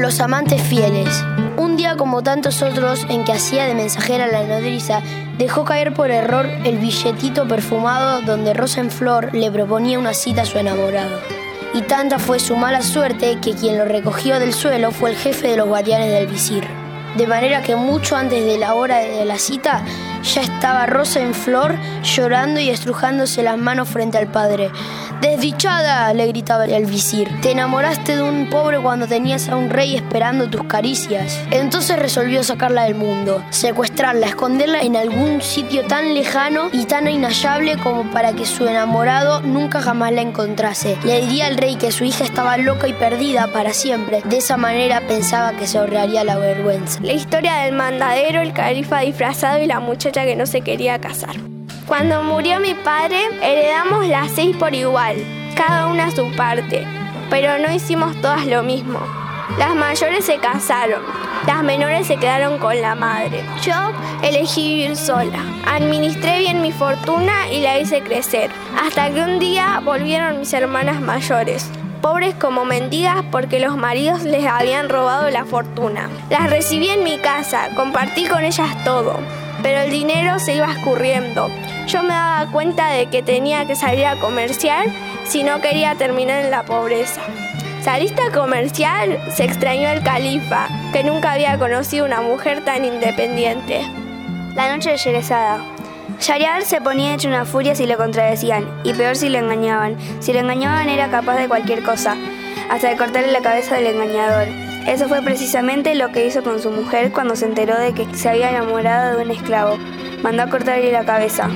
Los amantes fieles. Un día como tantos otros en que hacía de mensajera la nodriza, dejó caer por error el billetito perfumado donde Rosa en Flor le proponía una cita a su enamorado. Y tanta fue su mala suerte que quien lo recogió del suelo fue el jefe de los guardianes del visir. De manera que mucho antes de la hora de la cita ya estaba Rosa en Flor llorando y estrujándose las manos frente al padre. Desdichada, le gritaba el visir, te enamoraste de un pobre cuando tenías a un rey esperando tus caricias. Entonces resolvió sacarla del mundo, secuestrarla, esconderla en algún sitio tan lejano y tan inhallable como para que su enamorado nunca jamás la encontrase. Le diría al rey que su hija estaba loca y perdida para siempre. De esa manera pensaba que se ahorraría la vergüenza. La historia del mandadero, el califa disfrazado y la muchacha que no se quería casar. Cuando murió mi padre, heredamos las seis por igual, cada una su parte, pero no hicimos todas lo mismo. Las mayores se casaron, las menores se quedaron con la madre. Yo elegí vivir sola. Administré bien mi fortuna y la hice crecer, hasta que un día volvieron mis hermanas mayores pobres como mendigas porque los maridos les habían robado la fortuna. Las recibí en mi casa, compartí con ellas todo, pero el dinero se iba escurriendo. Yo me daba cuenta de que tenía que salir a comerciar si no quería terminar en la pobreza. ¿Saliste a comerciar? Se extrañó el califa, que nunca había conocido una mujer tan independiente. La noche de Yerezada. Shariar se ponía hecho una furia si le contradecían, y peor si le engañaban. Si le engañaban era capaz de cualquier cosa, hasta de cortarle la cabeza del engañador. Eso fue precisamente lo que hizo con su mujer cuando se enteró de que se había enamorado de un esclavo. Mandó a cortarle la cabeza.